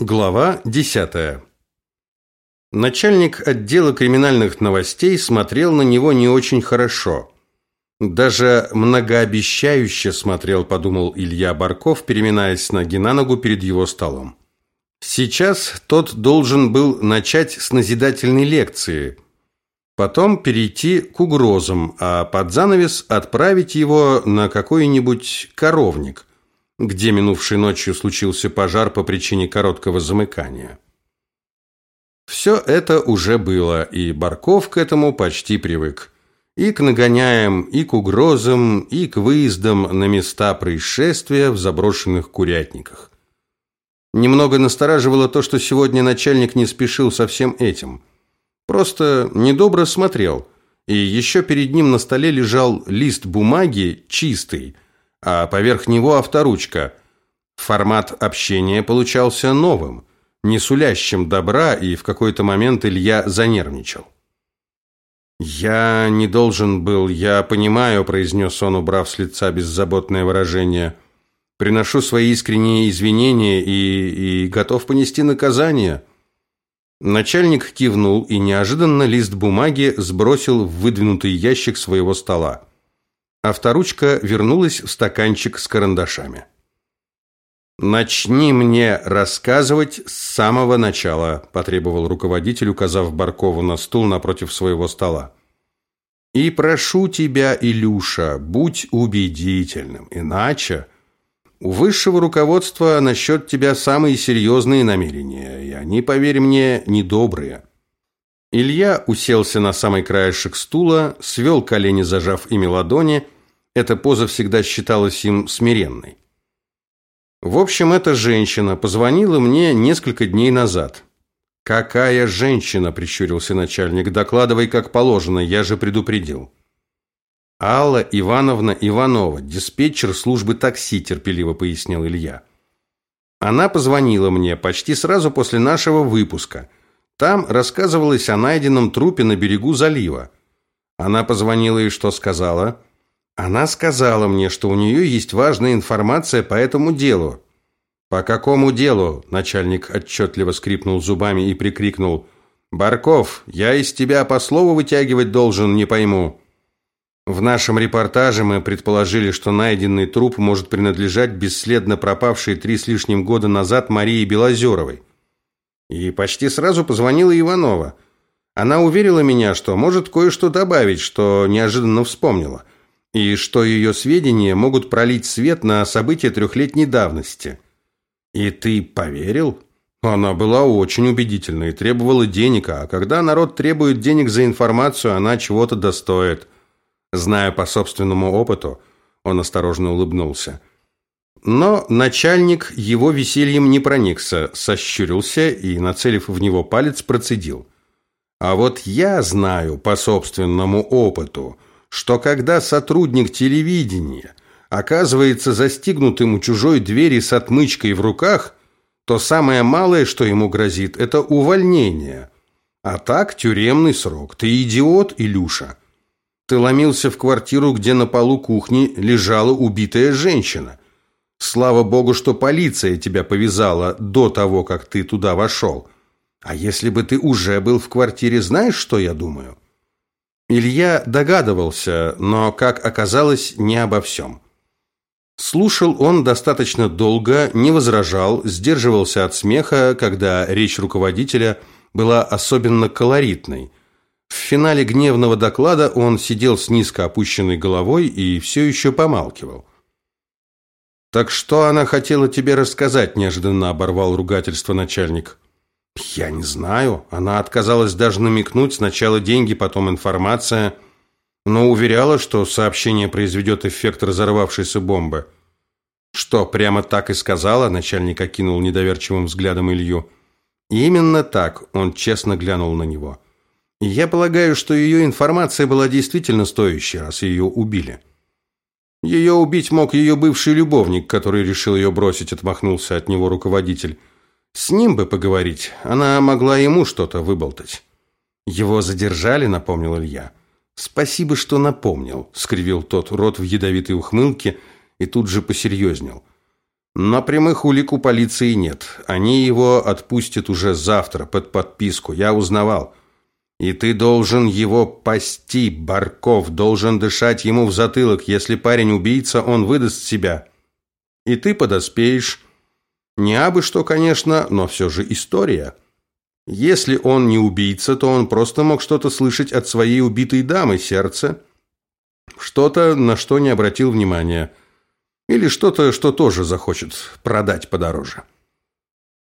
Глава 10. Начальник отдела криминальных новостей смотрел на него не очень хорошо. Даже многообещающе смотрел, подумал Илья Барков, переминаясь с ноги на ногу перед его столом. Сейчас тот должен был начать с назидательной лекции, потом перейти к угрозам, а под занавес отправить его на какой-нибудь коровник – где минувшей ночью случился пожар по причине короткого замыкания. Все это уже было, и Барков к этому почти привык. И к нагоняям, и к угрозам, и к выездам на места происшествия в заброшенных курятниках. Немного настораживало то, что сегодня начальник не спешил со всем этим. Просто недобро смотрел, и еще перед ним на столе лежал лист бумаги чистый – а поверх него авторучка. Формат общения получался новым, не сулящим добра, и в какой-то момент Илья занервничал. «Я не должен был, я понимаю», – произнес он, убрав с лица беззаботное выражение. «Приношу свои искренние извинения и, и готов понести наказание». Начальник кивнул и неожиданно лист бумаги сбросил в выдвинутый ящик своего стола. Авторучка вернулась в стаканчик с карандашами. «Начни мне рассказывать с самого начала», – потребовал руководитель, указав Баркову на стул напротив своего стола. «И прошу тебя, Илюша, будь убедительным, иначе у высшего руководства насчет тебя самые серьезные намерения, и они, поверь мне, недобрые». Илья уселся на самый краешек стула, свел колени, зажав ими ладони. Эта поза всегда считалась им смиренной. В общем, эта женщина позвонила мне несколько дней назад. «Какая женщина?» – прищурился начальник. «Докладывай как положено, я же предупредил». «Алла Ивановна Иванова, диспетчер службы такси», – терпеливо пояснил Илья. «Она позвонила мне почти сразу после нашего выпуска – там рассказывалось о найденном трупе на берегу залива. Она позвонила и что сказала? Она сказала мне, что у нее есть важная информация по этому делу. По какому делу? Начальник отчетливо скрипнул зубами и прикрикнул: "Барков, я из тебя по слову вытягивать должен, не пойму". В нашем репортаже мы предположили, что найденный труп может принадлежать бесследно пропавшей три с лишним года назад Марии Белозеровой. И почти сразу позвонила Иванова. Она уверила меня, что может кое-что добавить, что неожиданно вспомнила, и что ее сведения могут пролить свет на события трехлетней давности. И ты поверил? Она была очень убедительна и требовала денег, а когда народ требует денег за информацию, она чего-то достоит. Зная по собственному опыту, он осторожно улыбнулся. Но начальник его весельем не проникся, сощурился и, нацелив в него палец, процедил. А вот я знаю по собственному опыту, что когда сотрудник телевидения оказывается застигнутым у чужой двери с отмычкой в руках, то самое малое, что ему грозит, это увольнение. А так тюремный срок. Ты идиот, Илюша. Ты ломился в квартиру, где на полу кухни лежала убитая женщина. Слава богу, что полиция тебя повязала до того, как ты туда вошел. А если бы ты уже был в квартире, знаешь, что я думаю? Илья догадывался, но, как оказалось, не обо всем. Слушал он достаточно долго, не возражал, сдерживался от смеха, когда речь руководителя была особенно колоритной. В финале гневного доклада он сидел с низко опущенной головой и все еще помалкивал. «Так что она хотела тебе рассказать?» – неожиданно оборвал ругательство начальник. «Я не знаю. Она отказалась даже намекнуть. Сначала деньги, потом информация. Но уверяла, что сообщение произведет эффект разорвавшейся бомбы». «Что, прямо так и сказала?» – начальник окинул недоверчивым взглядом Илью. «Именно так», – он честно глянул на него. «Я полагаю, что ее информация была действительно стоящей, раз ее убили». Ее убить мог ее бывший любовник, который решил ее бросить, отмахнулся от него руководитель. С ним бы поговорить, она могла ему что-то выболтать. Его задержали, напомнил Илья. Спасибо, что напомнил, скривил тот рот в ядовитой ухмылке и тут же посерьезнел. Но прямых улик у полиции нет. Они его отпустят уже завтра под подписку. Я узнавал. И ты должен его пасти, Барков, должен дышать ему в затылок. Если парень убийца, он выдаст себя. И ты подоспеешь. Не абы что, конечно, но все же история. Если он не убийца, то он просто мог что-то слышать от своей убитой дамы сердце. Что-то, на что не обратил внимания. Или что-то, что тоже захочет продать подороже.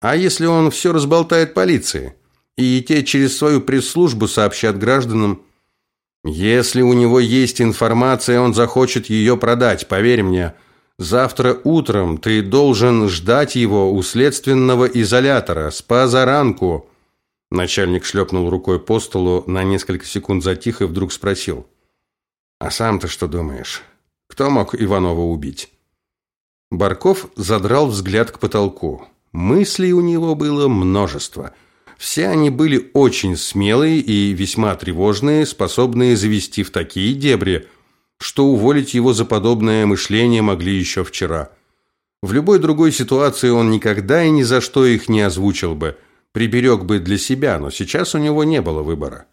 А если он все разболтает полиции, и те через свою пресс-службу сообщат гражданам, если у него есть информация, он захочет ее продать, поверь мне. Завтра утром ты должен ждать его у следственного изолятора с позаранку. Начальник шлепнул рукой по столу, на несколько секунд затих и вдруг спросил. «А сам-то что думаешь? Кто мог Иванова убить?» Барков задрал взгляд к потолку. Мыслей у него было множество. Все они были очень смелые и весьма тревожные, способные завести в такие дебри, что уволить его за подобное мышление могли еще вчера. В любой другой ситуации он никогда и ни за что их не озвучил бы, приберег бы для себя, но сейчас у него не было выбора.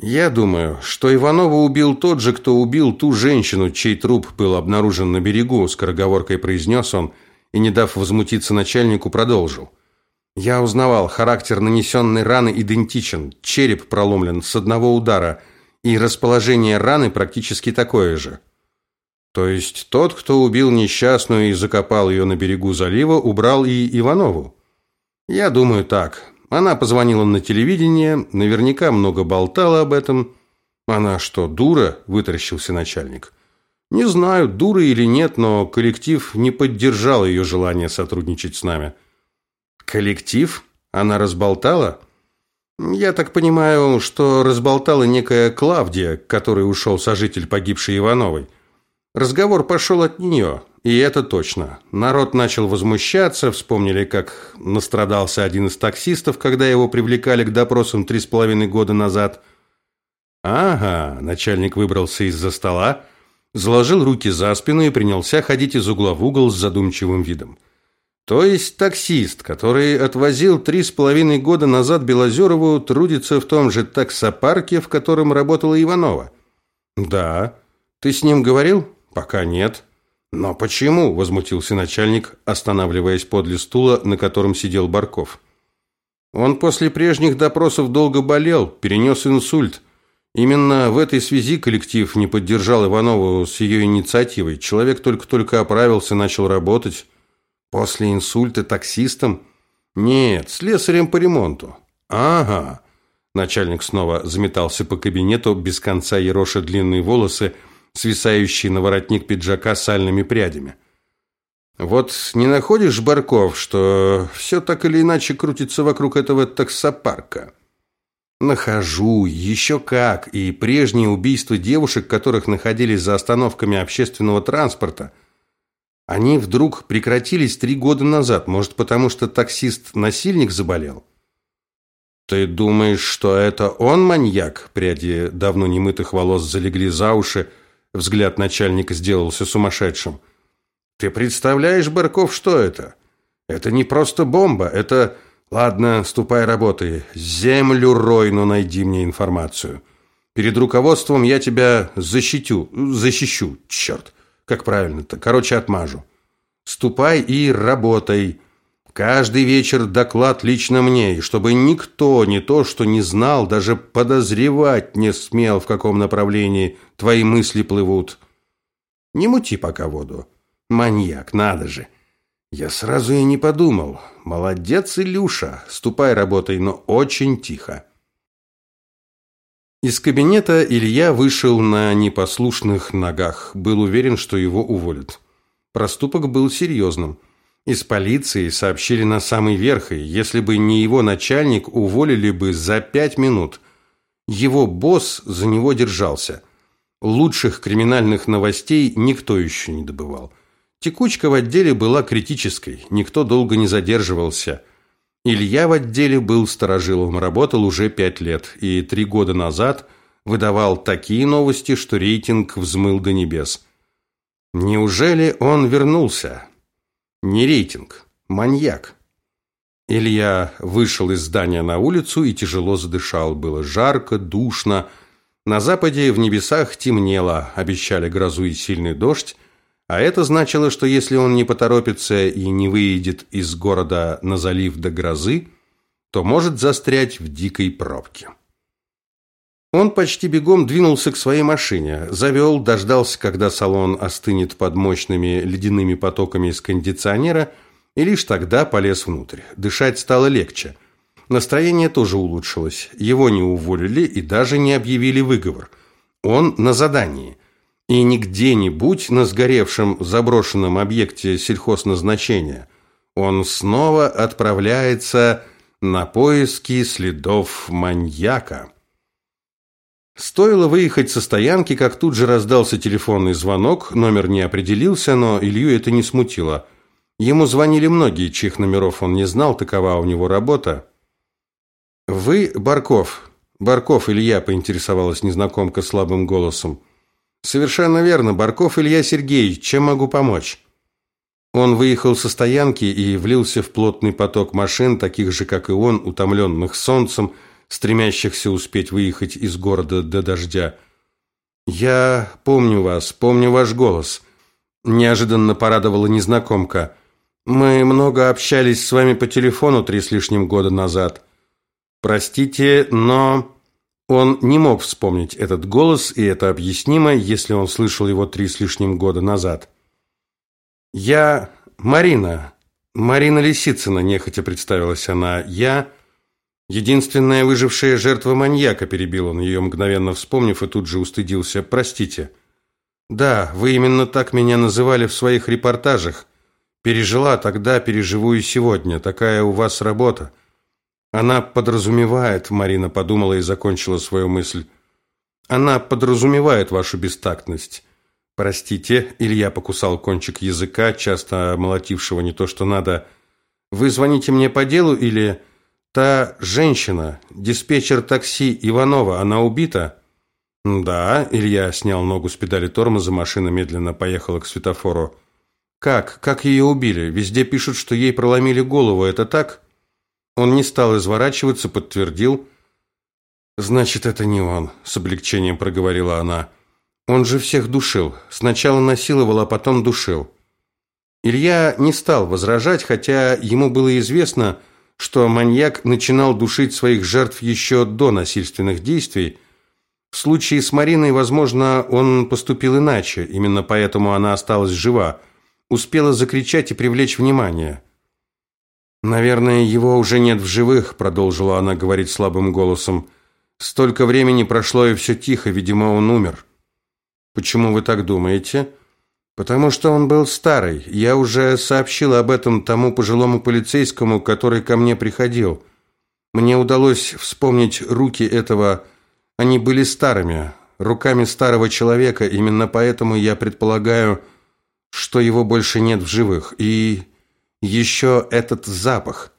Я думаю, что Иванова убил тот же, кто убил ту женщину, чей труп был обнаружен на берегу, скороговоркой произнес он и, не дав возмутиться начальнику, продолжил. Я узнавал, характер нанесенной раны идентичен, череп проломлен с одного удара, и расположение раны практически такое же. То есть тот, кто убил несчастную и закопал ее на берегу залива, убрал и Иванову? Я думаю так. Она позвонила на телевидение, наверняка много болтала об этом. Она что, дура? вытаращился начальник. Не знаю, дура или нет, но коллектив не поддержал ее желание сотрудничать с нами. Коллектив? Она разболтала? Я так понимаю, что разболтала некая Клавдия, которой ушел сожитель погибшей Ивановой. Разговор пошел от нее. И это точно. Народ начал возмущаться, вспомнили, как настрадался один из таксистов, когда его привлекали к допросам три с половиной года назад. Ага, начальник выбрался из-за стола, заложил руки за спину и принялся ходить из угла в угол с задумчивым видом. То есть таксист, который отвозил три с половиной года назад Белозерову, трудится в том же таксопарке, в котором работала Иванова? Да. Ты с ним говорил? Пока нет. «Но почему?» – возмутился начальник, останавливаясь подле стула, на котором сидел Барков. «Он после прежних допросов долго болел, перенес инсульт. Именно в этой связи коллектив не поддержал Иванову с ее инициативой. Человек только-только оправился, начал работать. После инсульта таксистом? Нет, слесарем по ремонту. Ага». Начальник снова заметался по кабинету, без конца ероша длинные волосы – свисающий на воротник пиджака сальными прядями. Вот не находишь, Барков, что все так или иначе крутится вокруг этого таксопарка? Нахожу, еще как. И прежние убийства девушек, которых находились за остановками общественного транспорта, они вдруг прекратились три года назад. Может, потому что таксист-насильник заболел? Ты думаешь, что это он маньяк? Пряди давно немытых волос залегли за уши, Взгляд начальника сделался сумасшедшим. Ты представляешь, Барков, что это? Это не просто бомба, это... Ладно, ступай работай. Землю рой, но найди мне информацию. Перед руководством я тебя защитю, защищу, черт. Как правильно-то? Короче, отмажу. Ступай и работай. Каждый вечер доклад лично мне, и чтобы никто не то, что не знал, даже подозревать не смел, в каком направлении твои мысли плывут. Не мути пока воду. Маньяк, надо же. Я сразу и не подумал. Молодец, Илюша. Ступай работай, но очень тихо. Из кабинета Илья вышел на непослушных ногах. Был уверен, что его уволят. Проступок был серьезным. Из полиции сообщили на самый верх, и если бы не его начальник, уволили бы за пять минут. Его босс за него держался. Лучших криминальных новостей никто еще не добывал. Текучка в отделе была критической, никто долго не задерживался. Илья в отделе был сторожилом, работал уже пять лет, и три года назад выдавал такие новости, что рейтинг взмыл до небес. Неужели он вернулся? Не рейтинг, маньяк. Илья вышел из здания на улицу и тяжело задышал. Было жарко, душно. На западе в небесах темнело, обещали грозу и сильный дождь. А это значило, что если он не поторопится и не выйдет из города на залив до грозы, то может застрять в дикой пробке. Он почти бегом двинулся к своей машине, завел, дождался, когда салон остынет под мощными ледяными потоками из кондиционера, и лишь тогда полез внутрь. Дышать стало легче. Настроение тоже улучшилось. Его не уволили и даже не объявили выговор. Он на задании – и не где-нибудь на сгоревшем заброшенном объекте сельхозназначения. Он снова отправляется на поиски следов маньяка. Стоило выехать со стоянки, как тут же раздался телефонный звонок, номер не определился, но Илью это не смутило. Ему звонили многие, чьих номеров он не знал, такова у него работа. «Вы Барков?» «Барков Илья», — поинтересовалась незнакомка слабым голосом. Совершенно верно, Барков Илья Сергеевич, чем могу помочь? Он выехал со стоянки и влился в плотный поток машин, таких же, как и он, утомленных солнцем, стремящихся успеть выехать из города до дождя. «Я помню вас, помню ваш голос», – неожиданно порадовала незнакомка. «Мы много общались с вами по телефону три с лишним года назад. Простите, но...» Он не мог вспомнить этот голос, и это объяснимо, если он слышал его три с лишним года назад. «Я Марина, Марина Лисицына», – нехотя представилась она. «Я единственная выжившая жертва маньяка», – перебил он ее, мгновенно вспомнив, и тут же устыдился. «Простите». «Да, вы именно так меня называли в своих репортажах. Пережила тогда, переживу и сегодня. Такая у вас работа». Она подразумевает, Марина подумала и закончила свою мысль. Она подразумевает вашу бестактность. Простите, Илья покусал кончик языка, часто молотившего не то, что надо. Вы звоните мне по делу или та женщина, диспетчер такси Иванова, она убита? Да, Илья снял ногу с педали тормоза, машина медленно поехала к светофору. Как? Как ее убили? Везде пишут, что ей проломили голову. Это так? Он не стал изворачиваться, подтвердил. «Значит, это не он», – с облегчением проговорила она. «Он же всех душил. Сначала насиловал, а потом душил». Илья не стал возражать, хотя ему было известно, что маньяк начинал душить своих жертв еще до насильственных действий. В случае с Мариной, возможно, он поступил иначе, именно поэтому она осталась жива, успела закричать и привлечь внимание. «Наверное, его уже нет в живых», – продолжила она говорить слабым голосом. «Столько времени прошло, и все тихо, видимо, он умер». «Почему вы так думаете?» «Потому что он был старый. Я уже сообщила об этом тому пожилому полицейскому, который ко мне приходил. Мне удалось вспомнить руки этого... Они были старыми, руками старого человека, именно поэтому я предполагаю, что его больше нет в живых. И еще этот запах.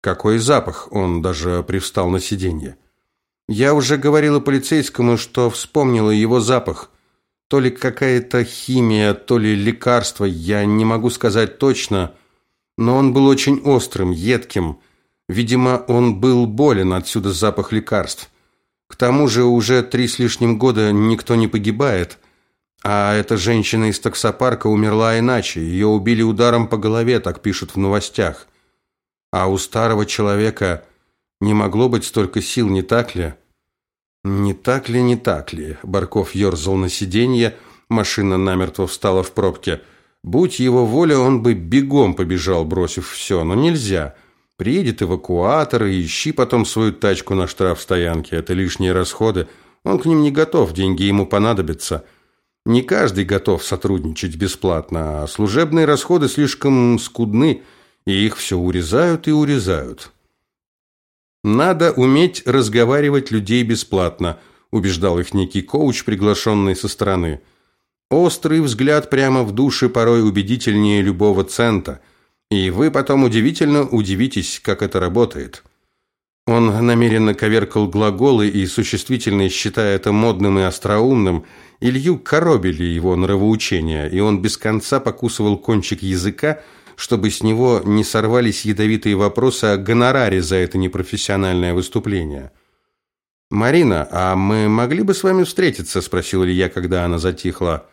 Какой запах? Он даже привстал на сиденье. Я уже говорила полицейскому, что вспомнила его запах. То ли какая-то химия, то ли лекарство, я не могу сказать точно, но он был очень острым, едким. Видимо, он был болен, отсюда запах лекарств. К тому же уже три с лишним года никто не погибает, а эта женщина из таксопарка умерла иначе. Ее убили ударом по голове, так пишут в новостях. А у старого человека не могло быть столько сил, не так ли? Не так ли, не так ли? Барков ерзал на сиденье, машина намертво встала в пробке. Будь его воля, он бы бегом побежал, бросив все, но нельзя. Приедет эвакуатор и ищи потом свою тачку на штрафстоянке. Это лишние расходы. Он к ним не готов, деньги ему понадобятся. Не каждый готов сотрудничать бесплатно, а служебные расходы слишком скудны, и их все урезают и урезают. Надо уметь разговаривать людей бесплатно, убеждал их некий коуч, приглашенный со стороны. Острый взгляд прямо в душе порой убедительнее любого цента, и вы потом удивительно удивитесь, как это работает. Он намеренно коверкал глаголы и существительные, считая это модным и остроумным, Илью коробили его нравоучения, и он без конца покусывал кончик языка, чтобы с него не сорвались ядовитые вопросы о гонораре за это непрофессиональное выступление. «Марина, а мы могли бы с вами встретиться?» – спросил Илья, когда она затихла.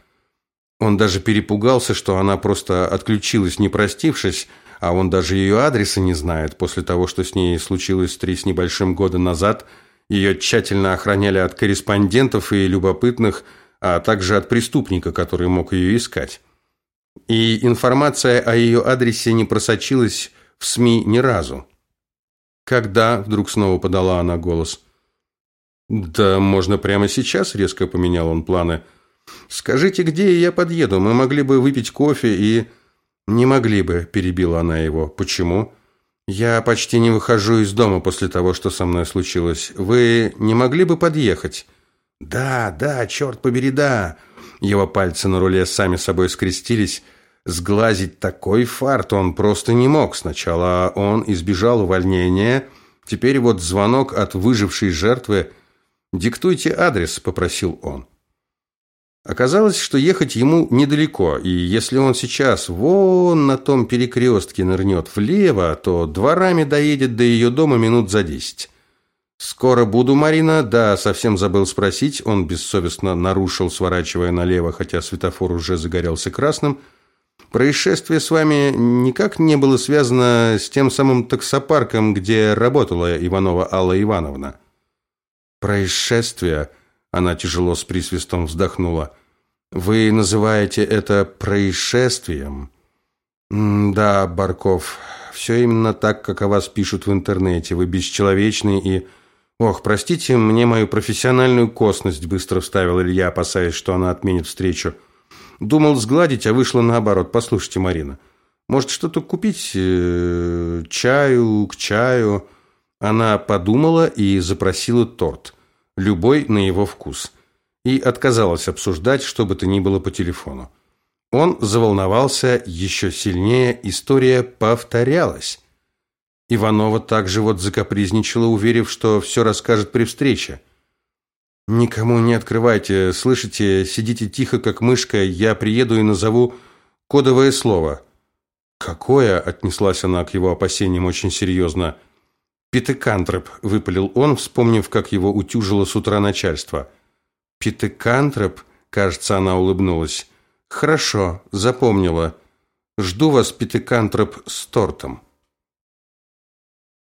Он даже перепугался, что она просто отключилась, не простившись, а он даже ее адреса не знает. После того, что с ней случилось три с небольшим года назад, ее тщательно охраняли от корреспондентов и любопытных, а также от преступника, который мог ее искать. И информация о ее адресе не просочилась в СМИ ни разу. «Когда?» – вдруг снова подала она голос – «Да можно прямо сейчас», – резко поменял он планы. «Скажите, где я подъеду? Мы могли бы выпить кофе и...» «Не могли бы», – перебила она его. «Почему?» «Я почти не выхожу из дома после того, что со мной случилось. Вы не могли бы подъехать?» «Да, да, черт побери, да!» Его пальцы на руле сами собой скрестились. Сглазить такой фарт он просто не мог. Сначала он избежал увольнения, теперь вот звонок от выжившей жертвы – «Диктуйте адрес», – попросил он. Оказалось, что ехать ему недалеко, и если он сейчас вон на том перекрестке нырнет влево, то дворами доедет до ее дома минут за десять. «Скоро буду, Марина?» «Да, совсем забыл спросить». Он бессовестно нарушил, сворачивая налево, хотя светофор уже загорелся красным. «Происшествие с вами никак не было связано с тем самым таксопарком, где работала Иванова Алла Ивановна?» происшествия, она тяжело с присвистом вздохнула. Вы называете это происшествием? да, Барков, все именно так, как о вас пишут в интернете. Вы бесчеловечный и Ох, простите мне мою профессиональную косность, быстро вставил Илья, опасаясь, что она отменит встречу. Думал сгладить, а вышло наоборот. Послушайте, Марина, может, что-то купить э, чаю, к чаю? Она подумала и запросила торт, любой на его вкус, и отказалась обсуждать, что бы то ни было по телефону. Он заволновался еще сильнее, история повторялась. Иванова также вот закапризничала, уверив, что все расскажет при встрече. «Никому не открывайте, слышите, сидите тихо, как мышка, я приеду и назову кодовое слово». «Какое?» – отнеслась она к его опасениям очень серьезно – «Питекантроп», — выпалил он, вспомнив, как его утюжило с утра начальство. «Питекантроп?» — кажется, она улыбнулась. «Хорошо, запомнила. Жду вас, Питекантроп, с тортом».